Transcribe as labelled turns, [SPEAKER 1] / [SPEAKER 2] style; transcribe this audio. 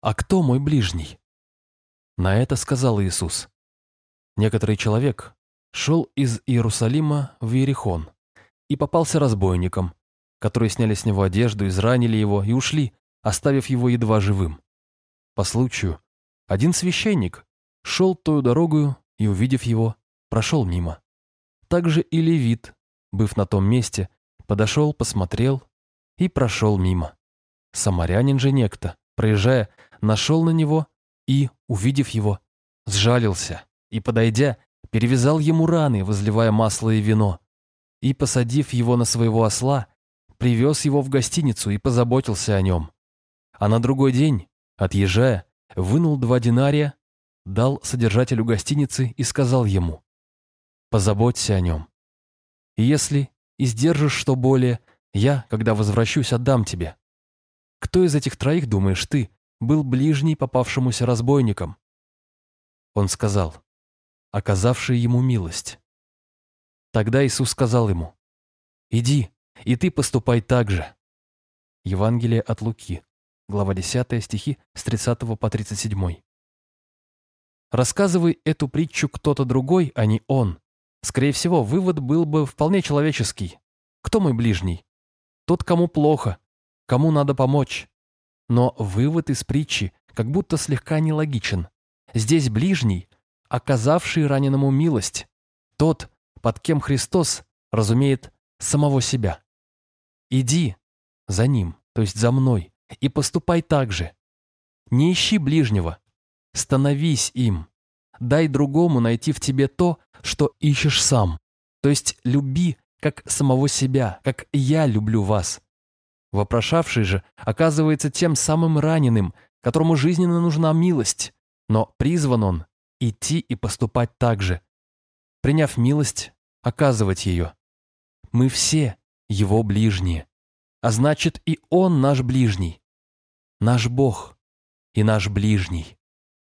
[SPEAKER 1] «А кто мой ближний?» На это сказал Иисус. Некоторый человек шел из Иерусалима в Иерихон и попался разбойникам, которые сняли с него одежду, изранили его и ушли, оставив его едва живым. По случаю, один священник шел той дорогою и, увидев его, прошел мимо. Также и левит, быв на том месте, подошел, посмотрел и прошел мимо. Самарянин же некто, проезжая, нашел на него и, увидев его, сжалился и, подойдя, перевязал ему раны, возливая масло и вино, и, посадив его на своего осла, привез его в гостиницу и позаботился о нем. А на другой день, отъезжая, вынул два динария, дал содержателю гостиницы и сказал ему, «Позаботься о нем. И если издержишь что более, я, когда возвращусь, отдам тебе. Кто из этих троих, думаешь ты, был ближний попавшемуся разбойникам?» Он сказал, оказавший ему милость. Тогда Иисус сказал ему, «Иди, и ты поступай так же». Евангелие от Луки, глава 10, стихи с 30 по 37. Рассказывай эту притчу кто-то другой, а не он. Скорее всего, вывод был бы вполне человеческий. Кто мой ближний? Тот, кому плохо, кому надо помочь. Но вывод из притчи как будто слегка нелогичен. Здесь ближний, оказавший раненому милость. Тот, под кем Христос разумеет самого себя. Иди за ним, то есть за мной, и поступай так же. Не ищи ближнего, становись им. Дай другому найти в тебе то, что ищешь сам. То есть люби, как самого себя, как я люблю вас. Вопрошавший же оказывается тем самым раненым, которому жизненно нужна милость, но призван он идти и поступать так же. Приняв милость, оказывать ее. Мы все его ближние, а значит и он наш ближний, наш Бог и наш ближний.